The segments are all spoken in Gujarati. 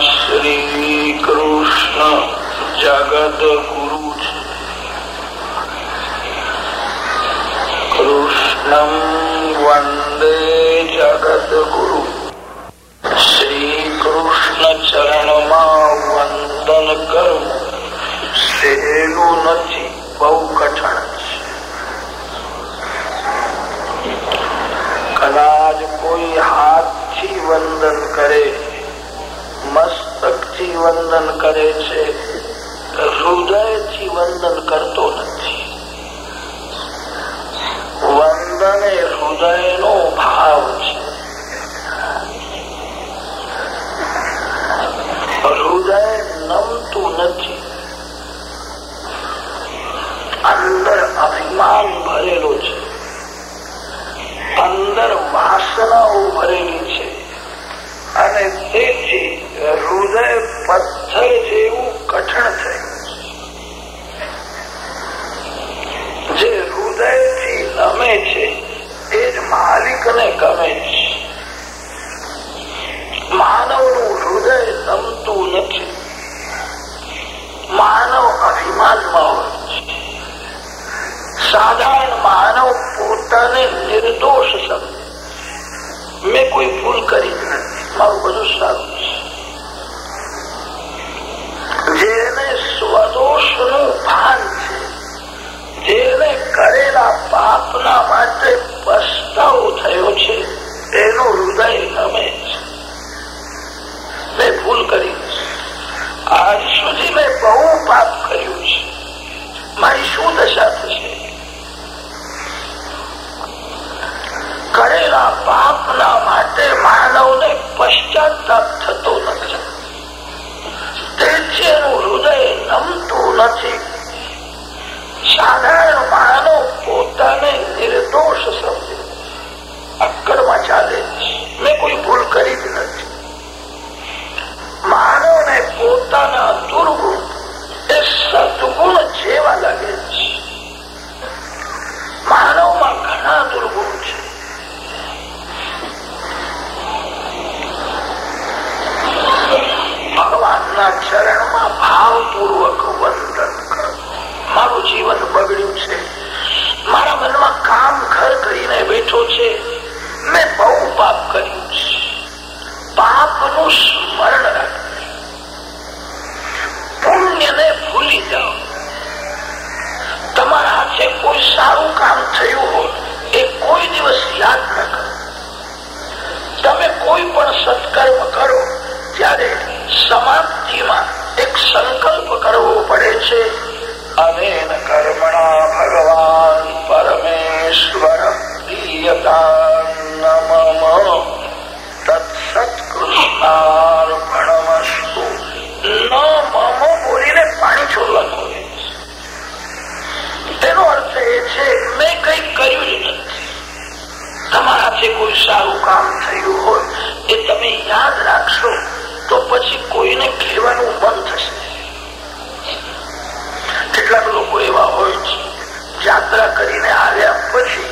શ્રી કૃષ્ણ જગત ગુરુ છે. કૃષ્ણમ વંદે જગત ગુરુ. શ્રી કૃષ્ણ ચરણમાં વંદન કરવું સહેલું નથી, બહુ કઠણ છે. કદાચ કોઈ હાથથી વંદન કરે મસ્તકથી વંદન કરે છે. હૃદયથી વંદન કરતો નથી. વંદન એ હૃદયનો ભાવ છે. હૃદય નમતું નથી. અંદર અભિમાન ભરેલો છે. અંદર વાસનાઓ ભરેલી હૃદય પથ્થર જેવું છે. મેં બહુ પાપ કર્યું છે. પાપનું સ્મરણ પુણ્યને ભૂલી જાઓ. તમારા હાથે કોઈ સારું કામ થયું હોય એ કોઈ દિવસ યાદ ન કરો. તમે કોઈ પણ સત્કર્મ કરો, ત્યારે સમાપ્તિમાં એક સંકલ્પ કરવો પડે છે. અનેન કર્મણા ભગવાન પરમેશ્વર. તમારાથી કોઈ સારું કામ થયું હોય, એ તમે યાદ રાખશો, તો પછી કોઈને કહેવાનું મન થશે. કેટલાક લોકો એવા હોય છે યાત્રા કરીને આવ્યા પછી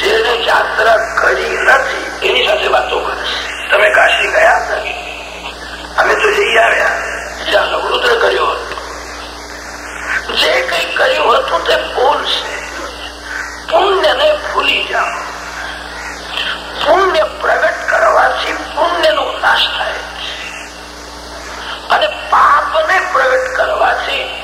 જેને યાત્રા કરી નથી. એની સાથે વાતો કરે. તમે કાશી ગયા? નથી અમે તો જઈ આવ્યા. જ્યાં નવરુદ્ર કર્યો હતો. જે કઈ કર્યું હતું તે બોલશે પુણ્યને ભૂલી જાઓ. પુણ્ય પ્રગટ કરવાથી પુણ્યનો નાશ થાય છે. અને પાપને પ્રગટ કરવાથી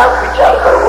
માટે ખરાબ વિચાર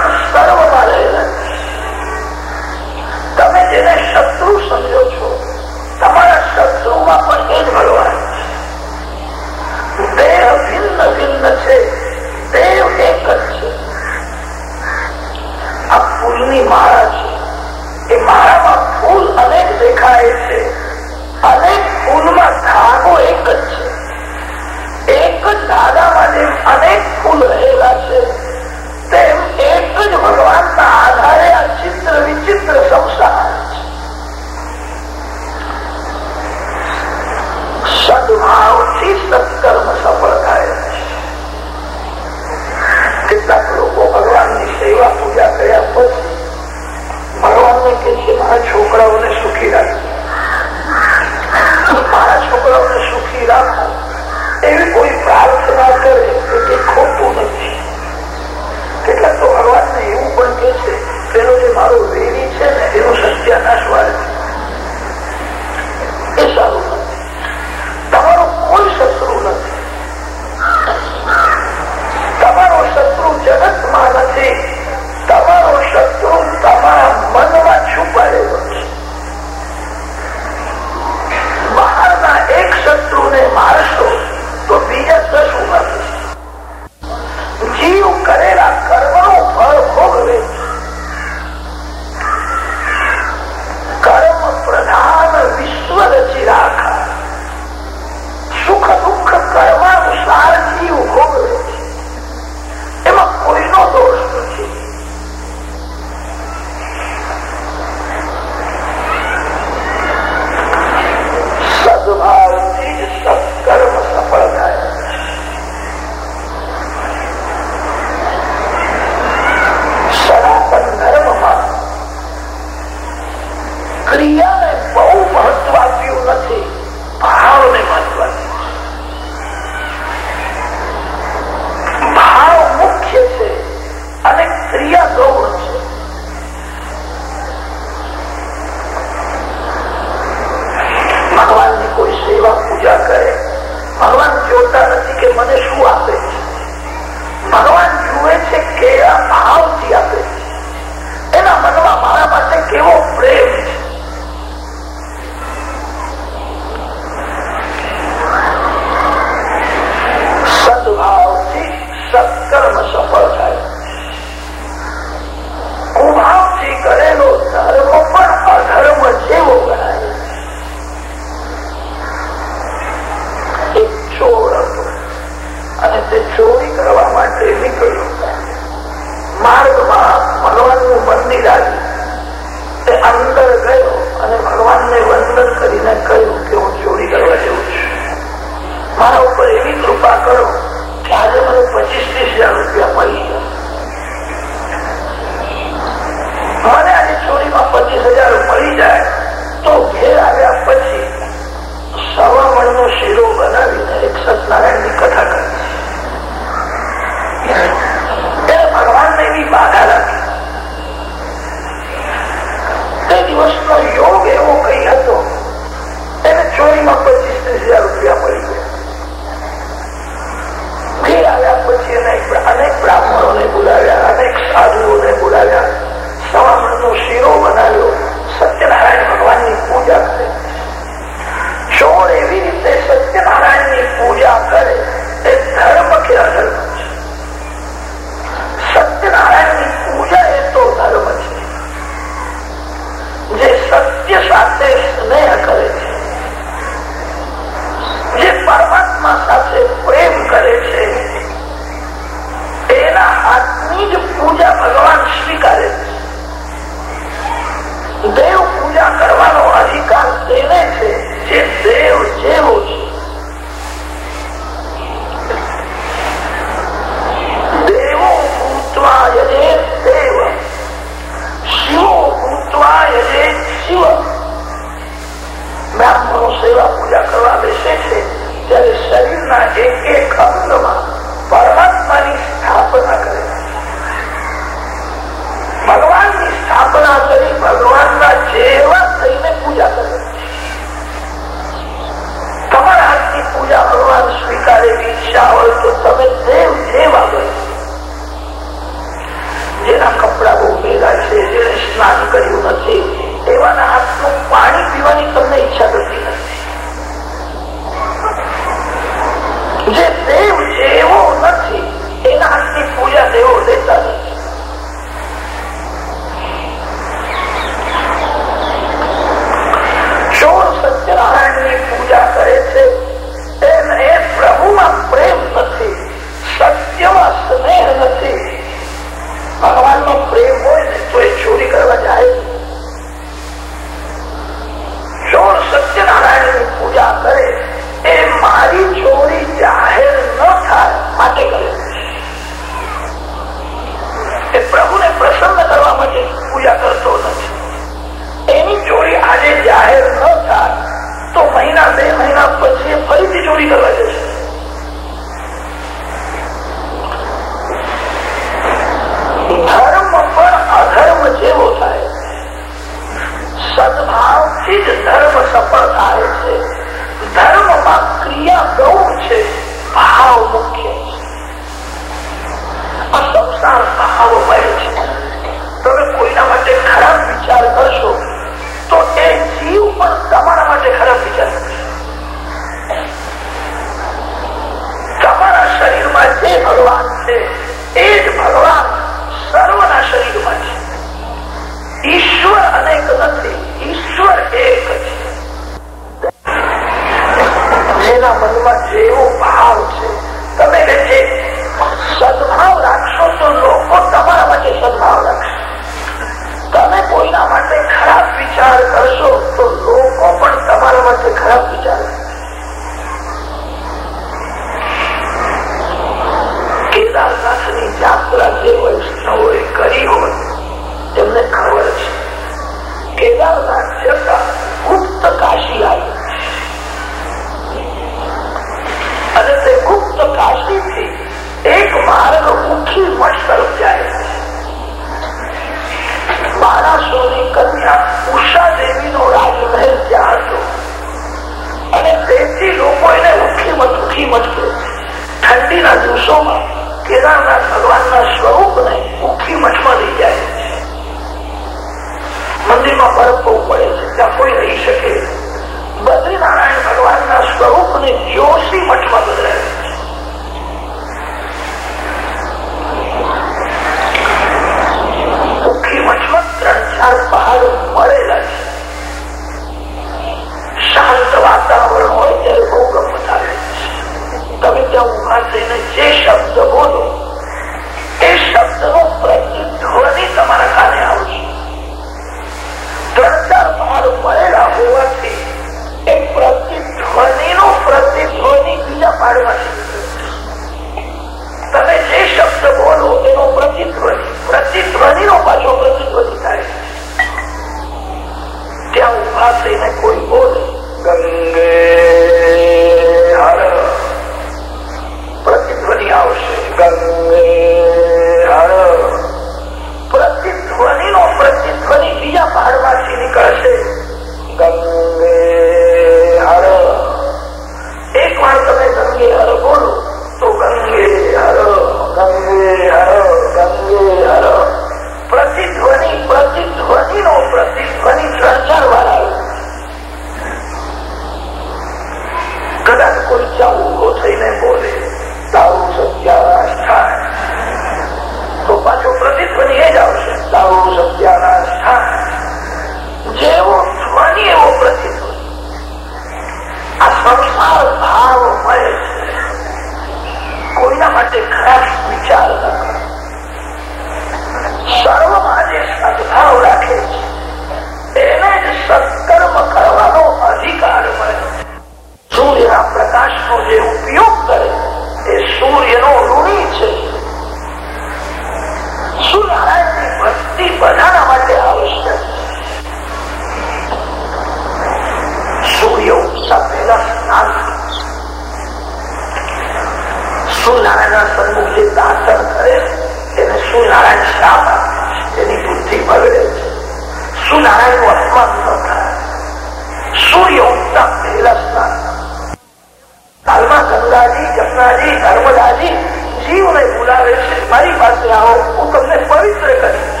મારી પાસે આવો હું તમને પવિત્ર કરીશ.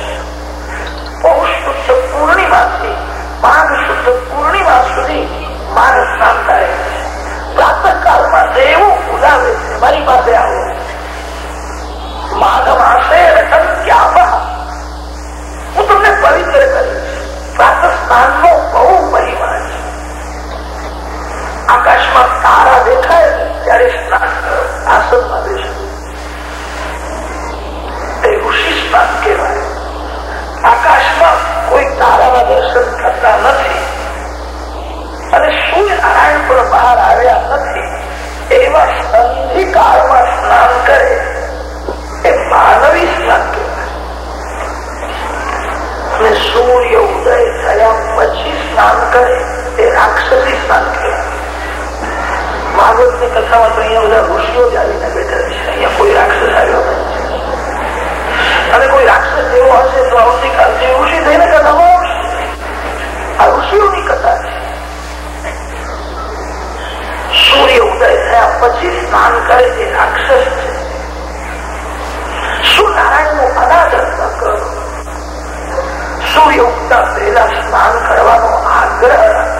દર્શન થતા નથી. અને સૂર્યનારાયણ પણ બહાર આવ્યા નથી. એવા સંધિકાળમાં સ્નાન કરે એ માનવી સ્નાન અને સૂર્ય ઉદય થયા પછી સ્નાન કરે એ રાક્ષસી સ્નાન કહેવાય. ભાગવતની કથામાં તો અહીંયા બધા ઋષિઓ જ આવીને બેઠા છે. અહીંયા કોઈ રાક્ષસ આવ્યો નથી. અને કોઈ રાક્ષસ જેવો હશે તો આવતીકાલથી ઋષિ થઈને કથામાં આ ઋષિઓની કથા છે સૂર્ય ઉદય થયા પછી સ્નાન કરે તે રાક્ષસ છે શું નું અનાદર ન કરો સૂર્ય ઉગતા પહેલા સ્નાન કરવાનો આગ્રહ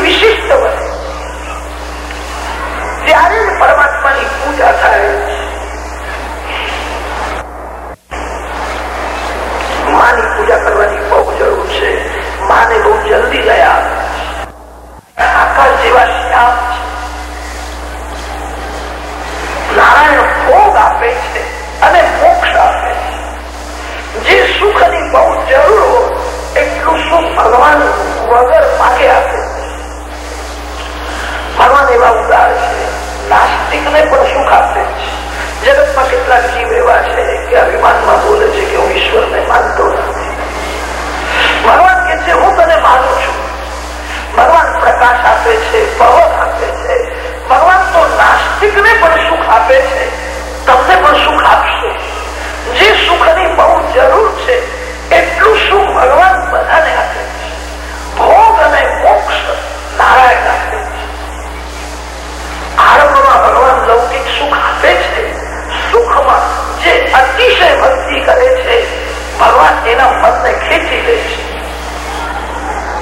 વિશિષ્ટ બને, ત્યારે જ પરમાત્માની પૂજા થાય. માની પૂજા કરવાની બહુ જરૂર છે. માને બહુ જલ્દી ગયા. જરૂર એટલું સુખ ભગવાન વગર માગે આપે? ભગવાન એવા ઉદાર છે નાસ્તિક ને પણ સુખ આપે છે. જગતમાં કેટલાક જીવ એવા છે કે અભિમાનમાં બોલે છે કે હું ઈશ્વરને માનતો નથી. ભગવાન કે છે, હું તને માનું છું. ભગવાન પ્રકાશ આપે છે, પવન આપે છે. ભગવાન તો નાસ્તિક ને પણ સુખ આપે છે. તમને પણ સુખ આપશે. જે સુખની બહુ જરૂર છે સુખ ભગવાન બધાને આપે ભોગ અને મોક્ષ નારાયણ આપે આરંભમાં ભગવાન લૌકિક સુખ આપે છે. સુખમાં જે અતિશય ભક્તિ કરે છે, ભગવાન એના મનને ખેંચી લે છે.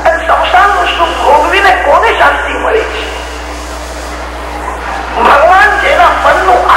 અને સંસારનું સુખ ભોગવીને કોને શાંતિ મળી છે? ભગવાન જેના મનનું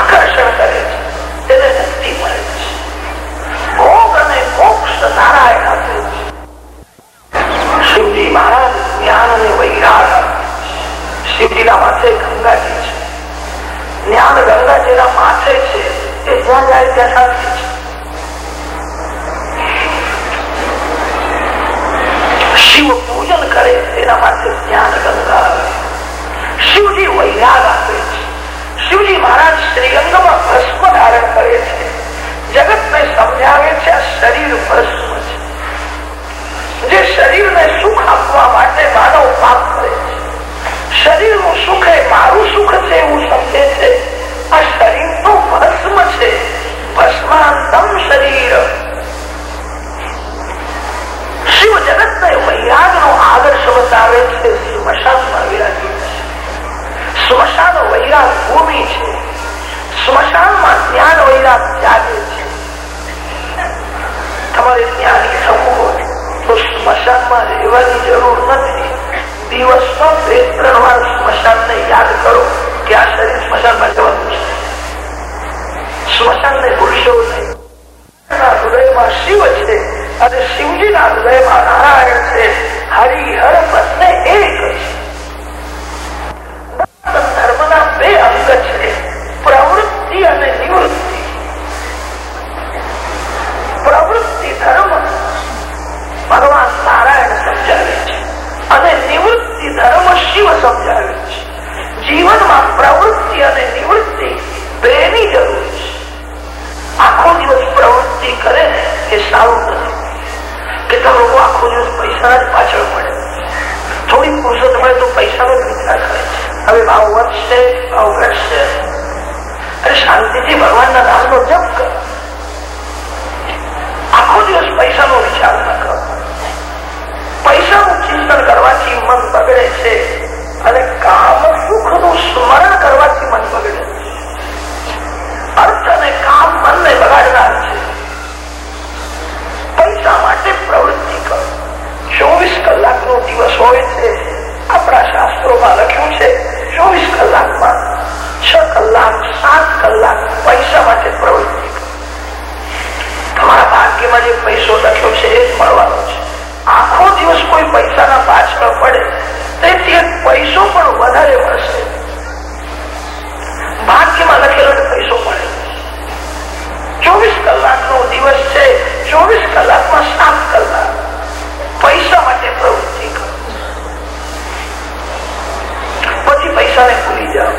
પછી ભૂલી જાઓ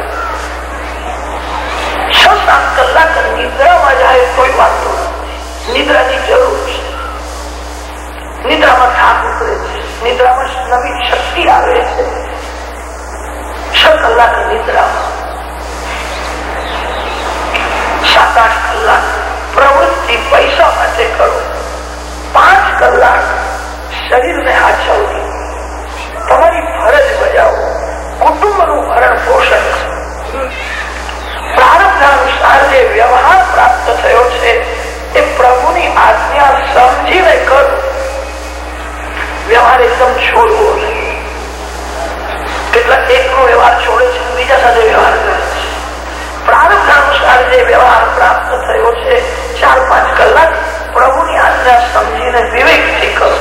છ સાત કલાક નિદ્રામાં જાય કોઈ વાંધો નિદ્રાની જરૂર છે નિદ્રામાં થાક ઉતરે છે નિદ્રામાં નવી શક્તિ આવે છે છ કલાક નિદ્રામાં સાત આઠ કલાક પ્રવૃત્તિ પૈસા માટે કરો પાંચ કલાક શરીરને હાચવવી તમારી ફરજ બજાવો કુટુંબનું ભરણ પોષણ પ્રારબ્ધ અનુસાર જે વ્યવહાર પ્રાપ્ત થયો છે. એ પ્રભુની આજ્ઞા સમજીને કરો. વ્યવહાર એકદમ છોડવો નહીં. કેટલાક એકનો વ્યવહાર છોડે છે, બીજા સાથે વ્યવહાર કરે છે. અનુસાર જે વ્યવહાર પ્રાપ્ત થયો છે. ચાર પાંચ કલાક પ્રભુની આજ્ઞા સમજીને વિવેકથી કરો.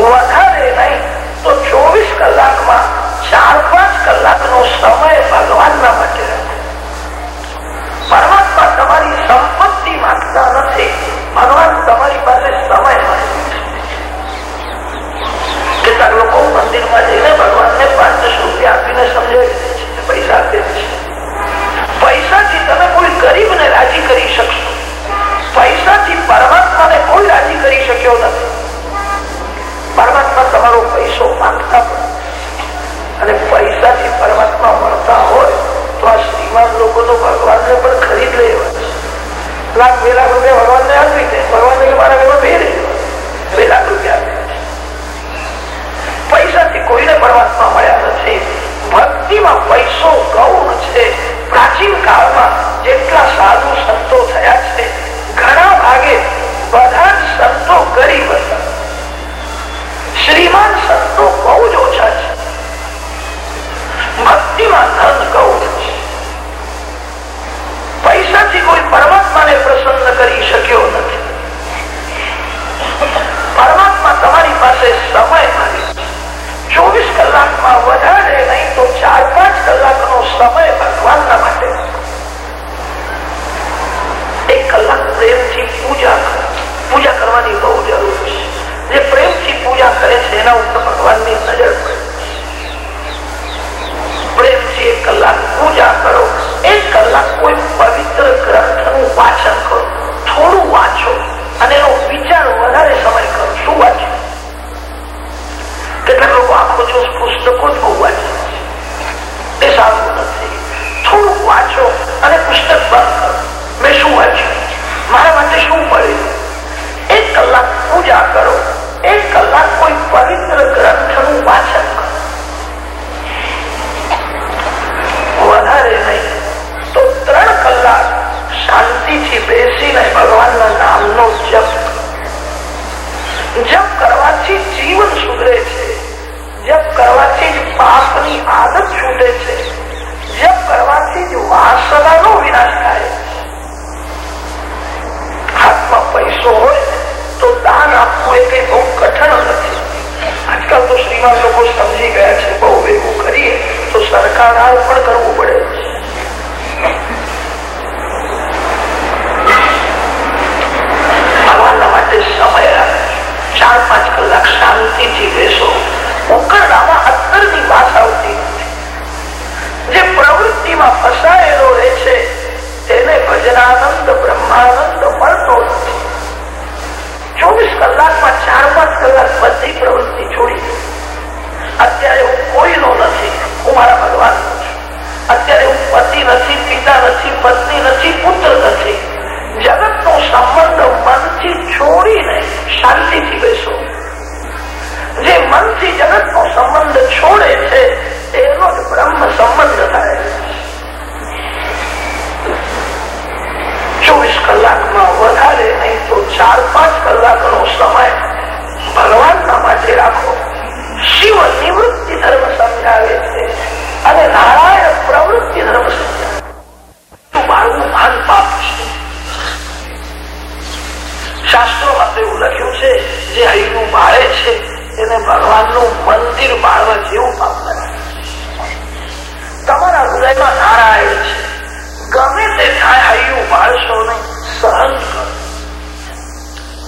વધારે નહીં તો ચોવીસ કલાકમાં ચાર પાંચ કલાકનો સમય ભગવાનના માટે પરમાત્મા તમારી સંપત્તિ માંગતા નથી. ભગવાન તમારી પાસે સમય માંગે કેટલાક લોકો મંદિરમાં જઈને ભગવાનને પાંચસો રૂપિયા આપીને સમજાવી દે છે પૈસા આપે છે. પૈસાથી તમે કોઈ ગરીબને રાજી કરી શકશો. પૈસાથી પરમાત્માને કોઈ રાજી કરી શક્યો નથી. પરમાત્મા તમારો પૈસો માંગતા લાખ, બે લાખ રૂપિયા ભગવાનને આપી દે ભગવાનને મારા ઘરમાં બે બે લાખ રૂપિયા પૈસાથી કોઈને પરમાત્મા મળ્યા નથી. ભક્તિમાં પૈસો ગૌણ છે. પ્રાચીન કાળમાં જેટલા સાધુ સંતો થયા છે, ઘણા ભાગે બધા જ સંતો ગરીબ હતા. શ્રીમાન સંતો બહુ જ ઓછા છે. ભક્તિમાં ધન ગૌણ પૈસાથી કોઈ પરમાત્માને પ્રસન્ન કરી શક્યો નથી. પરમાત્મા તમારી પાસે સમય માંગે ચોવીસ કલાકમાં વધારે નહીં તો ચાર પાંચ કલાકનો સમય ભગવાનના માટે એક કલાક પ્રેમથી પૂજા કરો. પૂજા કરવાની બહુ જરૂર છે. જે પ્રેમથી પૂજા કરે છે એના ઉપર ભગવાનની નજર પડે પ્રેમથી એક કલાક પૂજા કરો. એક કલાક કોઈ પવિત્ર ગ્રંથનું વાચન કરો. થોડું વાંચો અને એનો વિચાર વધારે સમય કરો. શું વાંચો? કેટલાક લોકો આખો છો પુસ્તકો જ બહુ વાંચે એ સારું નથી. થોડું વાંચો અને પુસ્તક બંધ કરો. મેં શું વાંચ્યું? મારા માટે શું મળ્યું એક કલાક પૂજા કરો. એક કલાકનો સમય ભગવાનના માટે રાખો. શિવ નિવૃત્તિ ધર્મ સમજાવે છે અને નારાયણ પ્રવૃત્તિ ધર્મ એવું લખ્યું છે, જે હૈયું બાળે છે, એને ભગવાનનું મંદિર બાળવા જેવું પાપ લાગે તમારા હૃદયમાં નારાયણ છે. ગમે તે થાય હૈયું બાળશો નહીં, સહન કરો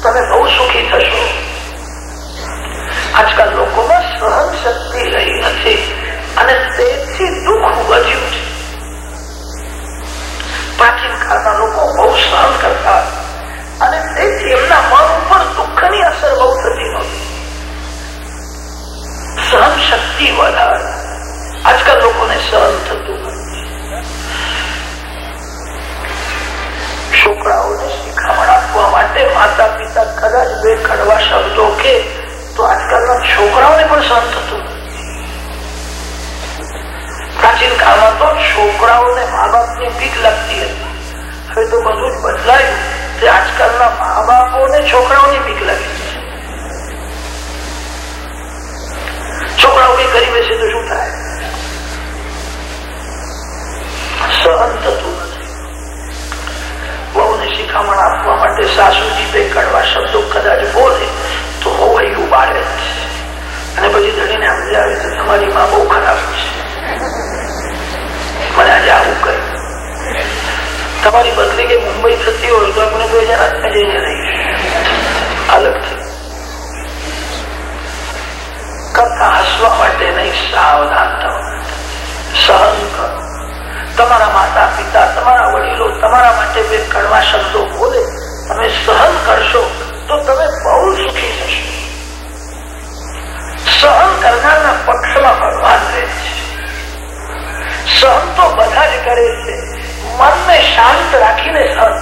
તમે બહુ સુખી થશો. આજકાલ લોકોમાં સહન શક્તિ રહી નથી અને તેથી દુઃખ વધ્યું છે. પ્રાચીન કાળના લોકો બહુ સહન કરતા અને તેથી એમના મન ઉપર દુઃખની અસર બહુ થતી નહોતી. સહન શક્તિ વધારે. આજકાલ લોકોને સહન થતું છોકરાઓને શિખામણ આપવા માટે માતા પિતા કદાચ બે કડવા શબ્દો કે તો આજકાલના છોકરાઓને પણ સહન થતું પ્રાચીન કાળમાં તો છોકરાઓને મા બાપની ભીખ લાગતી હતી. હવે તો બધું જ બદલાયું તે આજકાલના મા બાપોને છોકરાઓની ભીખ લાગે છે. છોકરાઓ કઈ કરી બેસે તો શું થાય? સહન થતું નથી શિખામણ આપવા માટે સાસુજી બે કડવા શબ્દો કદાચ બોલે, તો બહુ એવું બાળે અને પછી ધણીને સમજાવે છે, તમારી માં બહુ ખરાબ છે. મને આજે આવું કહ્યું તમારી બદલી કે મુંબઈ થતી હોય તો આપણે તો જરા જઈને રહીશું. અલગથી કરતા હસવા માટે નહીં, સાવધાન થવા. સહન કરો. તમારા માતા પિતા, તમારા વડીલો, તમારા માટે બે કડવા શબ્દો બોલે, તમે સહન કરશો, તો તમે બહુ સુખી થશો. સહન કરનારના પક્ષમાં ભગવાન રહે છે. સહન તો બધા જ કરે છે, મનને શાંત રાખીને સહન.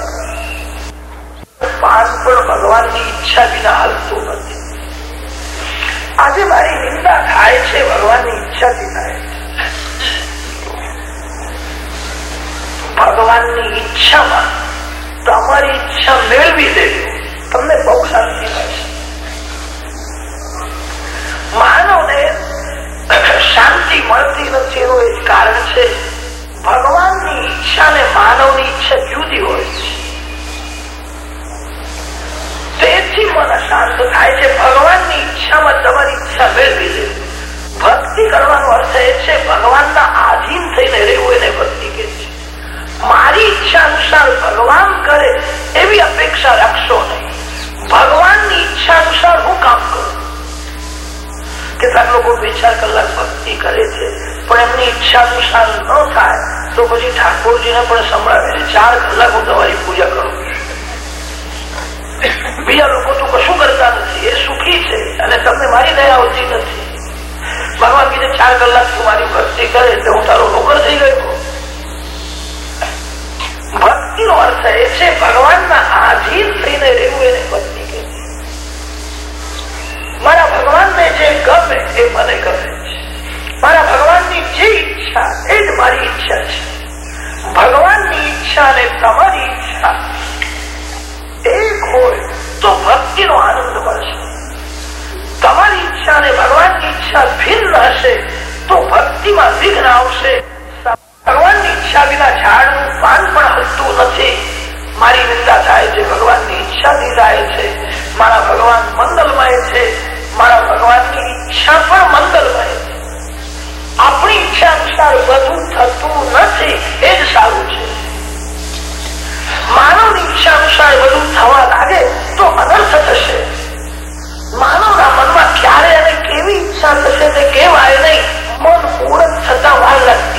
પાન પણ ભગવાનની ઈચ્છા વિના હાલતું નથી. આજે મારી નિંદા થાય છે, ભગવાનની ઈચ્છાથી થાય છે ભગવાનની ઈચ્છામાં તમારી ઈચ્છા મેળવી દેજો. તમને બહુ શાંતિ મળશે માનવને શાંતિ મળતી નથી એનું એક કારણ છે, ભગવાનની ઈચ્છા ને માનવની ઈચ્છા જુદી હોય છે. તેથી મને શાંત થાય છે, ભગવાનની ઈચ્છામાં તમારી ઈચ્છા મેળવી દે. ભક્તિ કરવાનો અર્થ એ છે, ભગવાનના આધીન થઈને રહેવું, એને ભક્તિ કે છે મારી ઈચ્છા અનુસાર ભગવાન કરે, એવી અપેક્ષા રાખશો નહીં. ભગવાનની ઈચ્છા અનુસાર હું કામ કરું. કેટલાક લોકો બે ચાર કલાક ભક્તિ કરે છે, પણ એમની ઈચ્છા અનુસાર ન થાય, તો પછી ઠાકોરજીને પણ સંભળાવે ચાર કલાક હું તમારી પૂજા કરું બીજા લોકો તો કશું કરતા નથી, એ સુખી છે અને તમને મારી દયા આવતી નથી. ભગવાન કીધે ચાર કલાક તું મારી ભક્તિ કરે તો હું તારો નોકર થઈ ગયો. ભક્તિનો અર્થ એ છે ભગવાનના આધીન થઈને રહેવું એને ભક્તિ કે મારા ભગવાનને જે ગમે એ મને ગમે છે મારા ભગવાનની જે ઈચ્છા એ જ મારી ઈચ્છા છે ભગવાનની ઈચ્છા અને તમારી ઈચ્છા એક હોય તો ભક્તિનો આનંદ મળશે તમારી ઈચ્છા અને ભગવાનની ઈચ્છા ભિન્ન હશે તો ભક્તિમાં વિઘ્ન આવશે ભગવાનની ઈચ્છા વિના ઝાડનું પાન પણ હલતું નથી. મારી નિંદા થાય છે ભગવાનની ઈચ્છાથી થાય છે. મારા ભગવાન મંગલમય છે. મારા ભગવાનની ઈચ્છા પણ મંગલમય છે. આપણી ઈચ્છા અનુસાર બધું થતું નથી, એ જ સારું છે. માનવની ઈચ્છા અનુસાર બધું થવા લાગે તો અનર્થ થશે. માનવના મનમાં ક્યારે અને કેવી ઈચ્છા થશે તે કહેવાય નહીં. મન પૂર્ણ થતા વાર લાગતી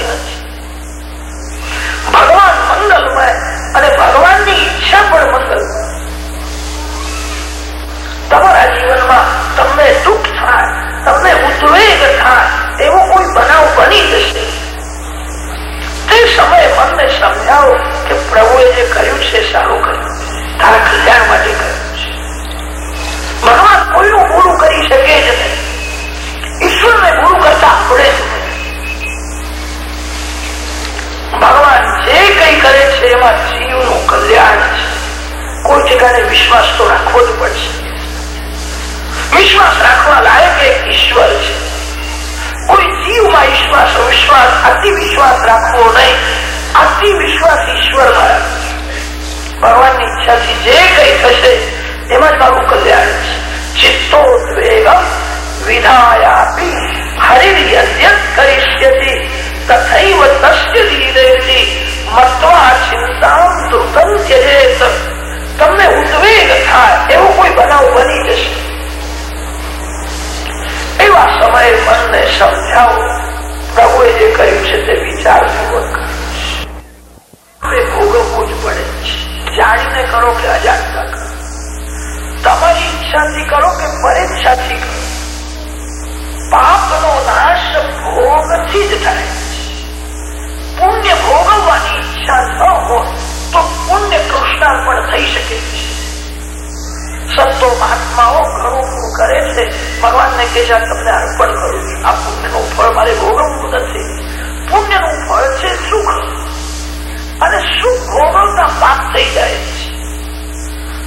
મહાત્માઓ ઘણું કરે છે? ભગવાનને કે છે તમને અર્પણ કરું છું. આ પુણ્યનું ફળ મારે ભોગવવું નથી. પુણ્યનું ફળ છે સુખ. અને સુખ ભોગવતા પાપ થઈ જાય છે.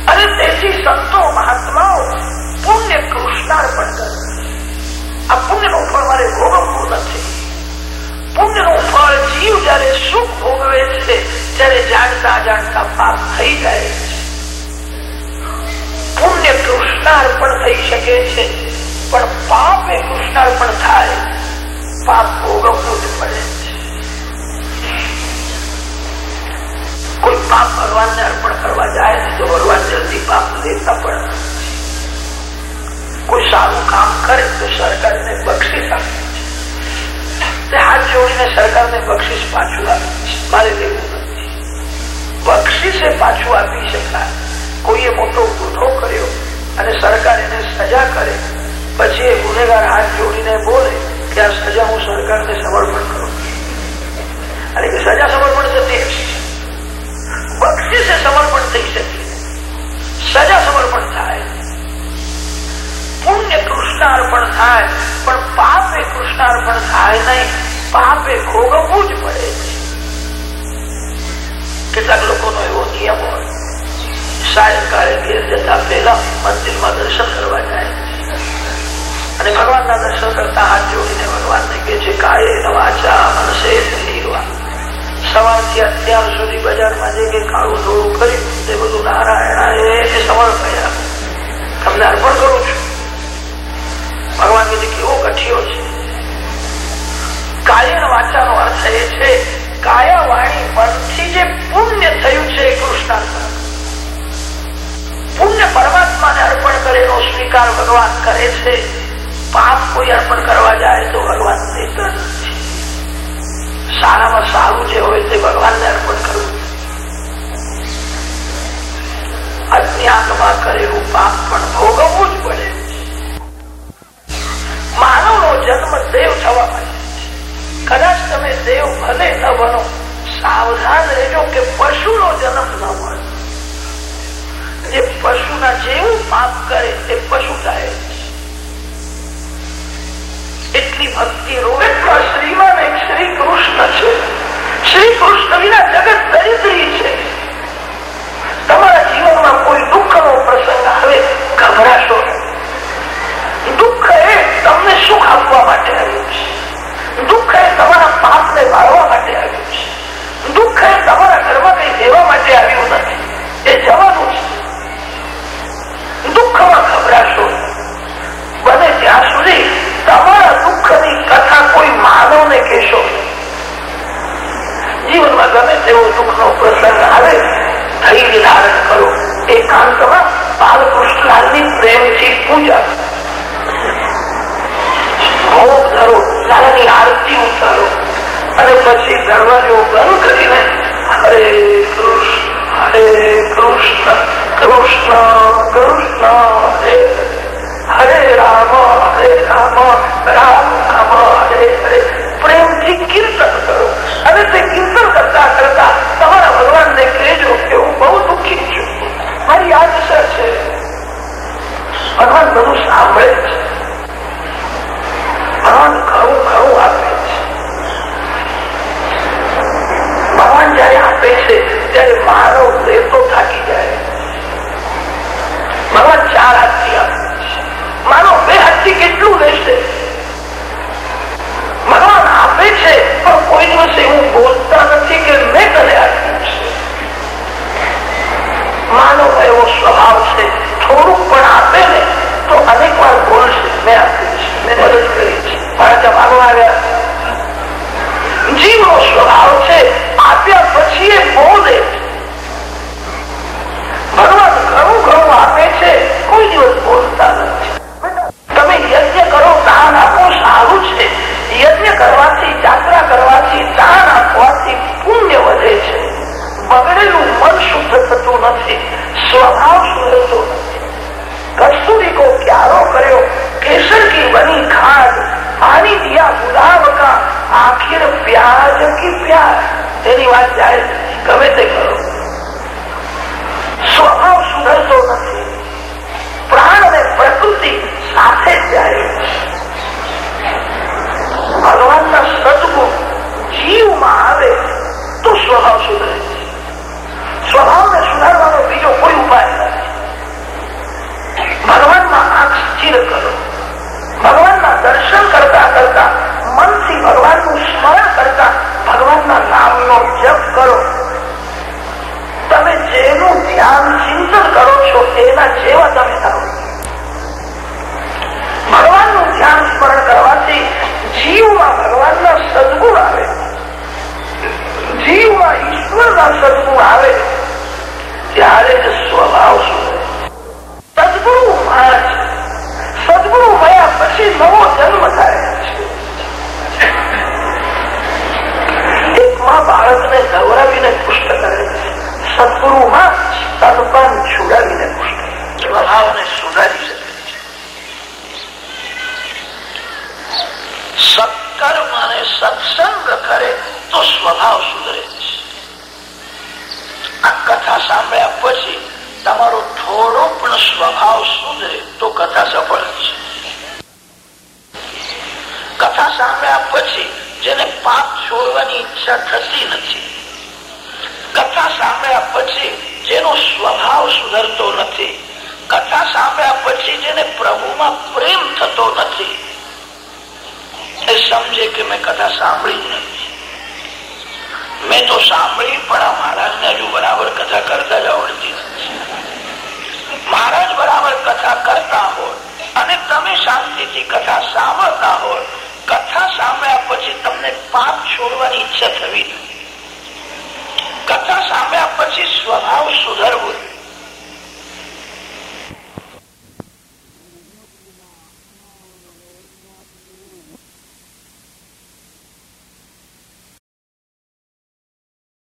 અને તેથી સંતો મહાત્માઓ પુણ્ય કૃષ્ણાર્પણ કરે આ પુણ્યનું ફળ મારે ભોગવવું નથી. પુણ્યનું ફળ જીવ જયારે સુખ ભોગવે છે, ત્યારે જાણતા જાણતા પાપ થઈ જાય છે. પુણ્ય કૃષ્ણાર્પણ થઈ શકે છે. પણ પાપ એ કૃષ્ણાર્પણ થાય, પાપ ભોગવવું જ પડે છે. કોઈ પાપ ભગવાનને અર્પણ કરવા જાય ને તો ભગવાન જલ્દી પાપ લેતા પણ કોઈ સારું કામ કરે, તો સરકારને બક્ષીસ આપે તે હાથ જોડીને સરકારને બક્ષીસ પાછું આપે છે. મારે લેવું નથી. બક્ષીસે પાછું આપી શકાય. કોઈએ મોટો ગુનો કર્યો અને સરકાર એને સજા કરે, પછી એ ગુનેગાર હાથ જોડીને બોલે કે આ સજા હું સરકારને સમર્પણ કરું. અને કે સજા સમર્પણ થતી બક્ષીસે સમર્પણ થઈ શકે. સજા સમર્પણ થાય. પુણ્ય કૃષ્ણાર્પણ થાય, પણ પાપે કૃષ્ણાર્પણ થાય નહીં. પાપે ભોગવવું જ પડે કેટલાક લોકોનો એવો નિયમ હોય સાયંકાળે ઘેર જતા પહેલા મંદિરમાં દર્શન કરવા જાય. અને ભગવાનના દર્શન કરતા હાથ જોડીને ભગવાનને કે છે, કાયે વાચા મનસે સવારથી અત્યાર સુધી બજારમાં જે કે કાળું ધોળું કર્યું, તે બધું નારાયણ એ કર્યા તમને અર્પણ કરું છું. ભગવાન કીધું કેવો કઠિયો છે. કાયન વાચાનો અર્થ એ છે કાયા વાણી મનથી જે પુણ્ય થયું છે એ કૃષ્ણાર્પણ. પુણ્ય પરમાત્માને અર્પણ કરેલો સ્વીકાર ભગવાન કરે છે. પાપ કોઈ અર્પણ કરવા જાય તો ભગવાન સારામાં સારું જે હોય તે ભગવાનને અર્પણ કરવું. અજ્ઞાનમાં કરેલું પાપ પણ ભોગવવું જ પડે. માનવનો જન્મ દેવ થવા માટે કદાચ તમે દેવ ભલે ન બનો, સાવધાન રહેજો કે પશુનો જન્મ ન મળે. જે પશુના જેવું પાપ કરે, તે પશુ થાય એટલી ભક્તિ રોવે શ્રીમાન એક શ્રી કૃષ્ણ છે. શ્રી કૃષ્ણ વિના જગત દરિદ્રી છે. તમારા જીવનમાં કોઈ દુઃખનો પ્રસંગ આવે, ગભરાશો દુઃખ એ તમને સુખ આપવા માટે આવ્યું છે. દુઃખ એ તમારા પાપને વાળવા માટે આવ્યું છે. દુઃખ એ જેવો દુઃખનો પ્રસંગ આવે ધૈર્ય ધારણ કરો એકાંતમાં બાલકૃષ્ણલાલની પ્રેમથી પૂજા ભોગ ધરો લાલની આરતી ઉતારો અને પછી દરવાજો બંધ કરીને હરે કૃષ્ણ હરે કૃષ્ણ કૃષ્ણ કૃષ્ણ હરે હરે રામ હરે રામ રામ રામ હરે હરે પ્રેમથી કીર્તન કરો. અને તે કીર્તન કરતા કરતા તમારા ભગવાનને કહેજો કે હું બહુ દુઃખી છું. મારી આદશા છે. ભગવાન બધું સાંભળે છે. ભગવાન ઘણું ઘણું આપે છે. ભગવાન જયારે આપે છે, ત્યારે મારો તો થાકી જાય. ભગવાન ચાર હાથથી આપે છે. મારો બે હાથથી કેટલું રહેશે ભગવાન હોય છે પણ કોઈ દિવસ એવું બોલતા નથી કે મેં છે માનવ એવો સ્વભાવ છે